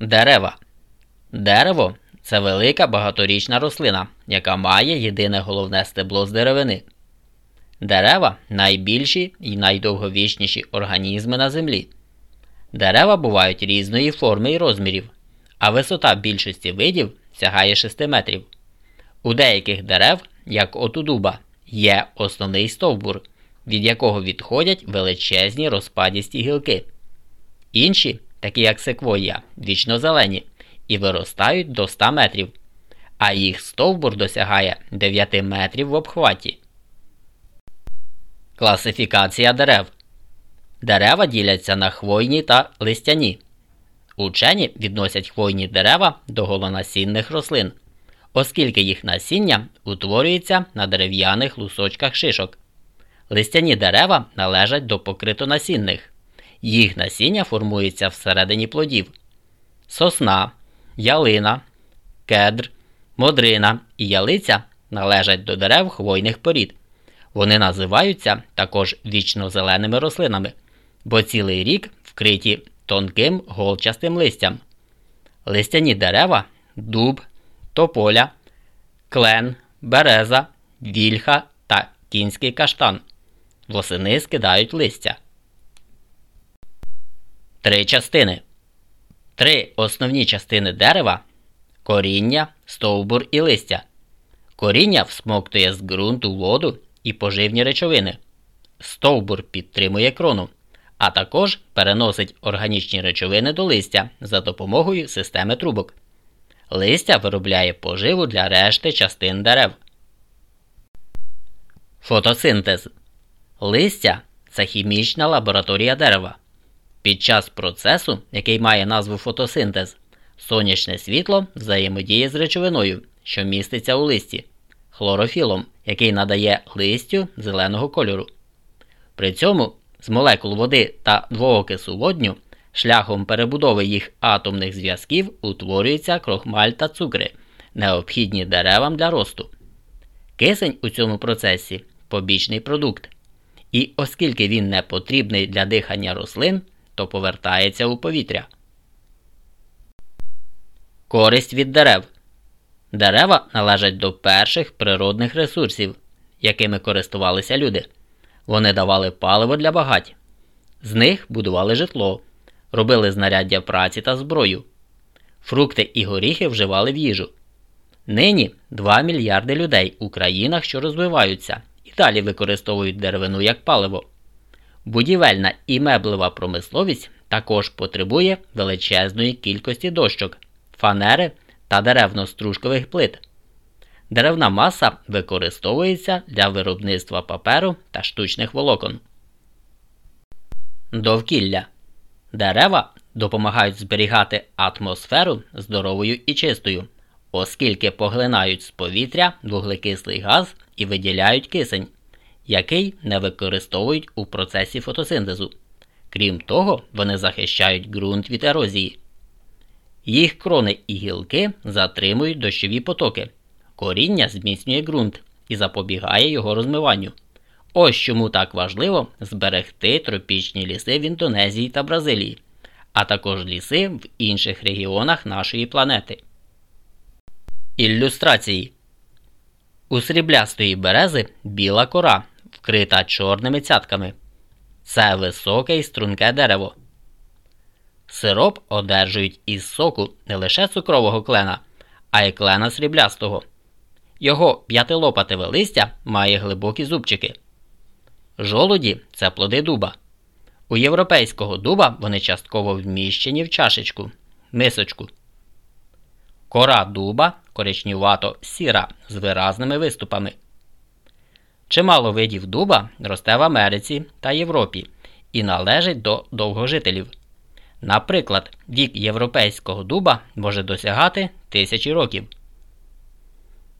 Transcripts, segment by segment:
Дерева. Дерево це велика багаторічна рослина, яка має єдине головне стебло з деревини. Дерева найбільші і найдовговічніші організми на землі. Дерева бувають різної форми і розмірів, а висота більшості видів сягає 6 метрів. У деяких дерев, як от у дуба, є основний стовбур, від якого відходять величезні розпадісті гілки. Інші, такі як секвоя, вічно зелені і виростають до 100 метрів, а їх стовбур досягає 9 метрів в обхваті. Класифікація дерев. Дерева діляться на хвойні та листяні. Учені відносять хвойні дерева до голонасінних рослин, оскільки їх насіння утворюється на дерев'яних лусочках шишок. Листяні дерева належать до покритонасінних. Їх насіння формується всередині плодів. Сосна, ялина, кедр, модрина і ялиця належать до дерев хвойних порід. Вони називаються також вічно зеленими рослинами, бо цілий рік вкриті тонким голчастим листям. Листяні дерева, дуб, тополя, клен, береза, вільха та кінський каштан. Восени скидають листя. Три частини. Три основні частини дерева коріння, стовбур і листя. Коріння всмоктує з ґрунту воду і поживні речовини. Стовбур підтримує крону, а також переносить органічні речовини до листя за допомогою системи трубок. Листя виробляє поживу для решти частин дерев. Фотосинтез. Листя це хімічна лабораторія дерева. Під час процесу, який має назву фотосинтез, сонячне світло взаємодіє з речовиною, що міститься у листі, хлорофілом, який надає листю зеленого кольору. При цьому з молекул води та двоокису водню шляхом перебудови їх атомних зв'язків утворюється крохмаль та цукри, необхідні деревам для росту. Кисень у цьому процесі побічний продукт. І оскільки він не потрібний для дихання рослин, то повертається у повітря. Користь від дерев. Дерева належать до перших природних ресурсів, якими користувалися люди. Вони давали паливо для багать. З них будували житло, робили знаряддя праці та зброю. Фрукти і горіхи вживали в їжу. Нині 2 мільярди людей у країнах, що розвиваються, і далі використовують деревину як паливо. Будівельна і меблева промисловість також потребує величезної кількості дощок, фанери та деревно-стружкових плит. Деревна маса використовується для виробництва паперу та штучних волокон. Довкілля дерева допомагають зберігати атмосферу здоровою і чистою, оскільки поглинають з повітря вуглекислий газ і виділяють кисень який не використовують у процесі фотосинтезу. Крім того, вони захищають ґрунт від ерозії. Їх крони і гілки затримують дощові потоки. Коріння зміцнює ґрунт і запобігає його розмиванню. Ось чому так важливо зберегти тропічні ліси в Індонезії та Бразилії, а також ліси в інших регіонах нашої планети. Ілюстрації У сріблястої берези біла кора вкрита чорними цятками. Це високе і струнке дерево. Сироп одержують із соку не лише цукрового клена, а й клена сріблястого. Його п'ятилопатеве листя має глибокі зубчики. Жолуді це плоди дуба. У європейського дуба вони частково вміщені в чашечку, мисочку. Кора дуба коричнювато сіра з виразними виступами. Чимало видів дуба росте в Америці та Європі і належить до довгожителів. Наприклад, вік європейського дуба може досягати тисячі років.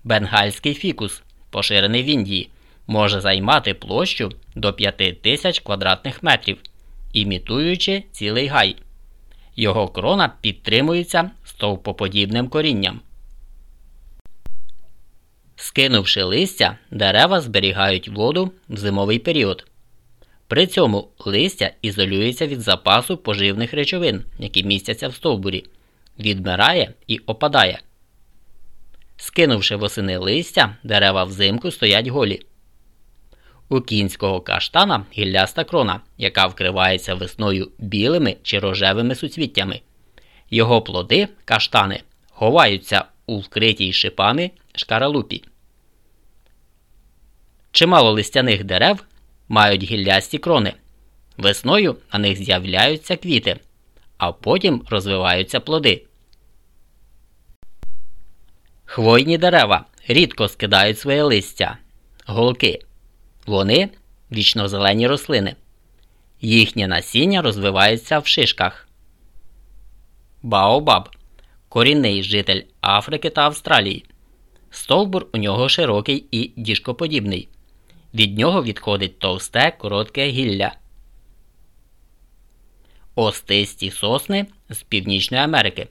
Бенгальський фікус, поширений в Індії, може займати площу до 5000 квадратних метрів, імітуючи цілий гай. Його крона підтримується стовпоподібним корінням. Скинувши листя, дерева зберігають воду в зимовий період. При цьому листя ізолюється від запасу поживних речовин, які містяться в стовбурі, відмирає і опадає. Скинувши восени листя, дерева взимку стоять голі. У кінського каштана гілляста крона, яка вкривається весною білими чи рожевими суцвіттями. Його плоди, каштани, ховаються у вкритій шипами шкаралупі. Чимало листяних дерев мають гіллясті крони. Весною на них з'являються квіти, а потім розвиваються плоди. Хвойні дерева рідко скидають своє листя, голки. Вони вічнозелені рослини. Їхнє насіння розвивається в шишках. Баобаб корінний житель Африки та Австралії. Стовбур у нього широкий і діжкоподібний. Від нього відходить товсте коротке гілля. Остисті сосни з Північної Америки.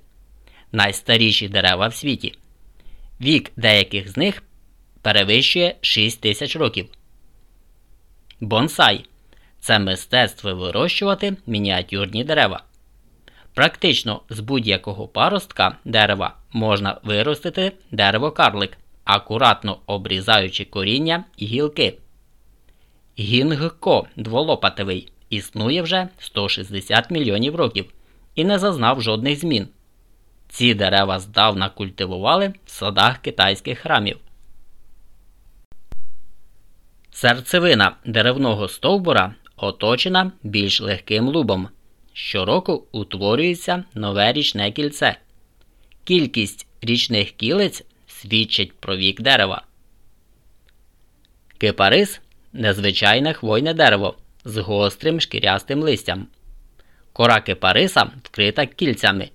Найстаріші дерева в світі. Вік деяких з них перевищує 6 тисяч років. Бонсай це мистецтво вирощувати мініатюрні дерева. Практично з будь-якого паростка дерева можна виростити дерево-карлик, акуратно обрізаючи коріння і гілки. Гінгко дволопатевий існує вже 160 мільйонів років і не зазнав жодних змін. Ці дерева здавна культивували в садах китайських храмів. Серцевина деревного стовбура оточена більш легким лубом. Щороку утворюється нове річне кільце. Кількість річних кілиць свідчить про вік дерева. Кипарис незвичайне хвойне дерево з гострим шкірястим листям. Кора кипариса вкрита кільцями.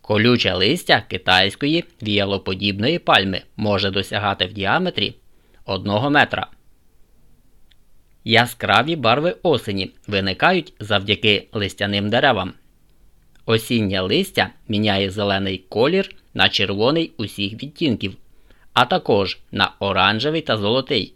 Колюче листя китайської віялоподібної пальми може досягати в діаметрі 1 метра. Яскраві барви осені виникають завдяки листяним деревам. Осіннє листя міняє зелений колір на червоний усіх відтінків, а також на оранжевий та золотий.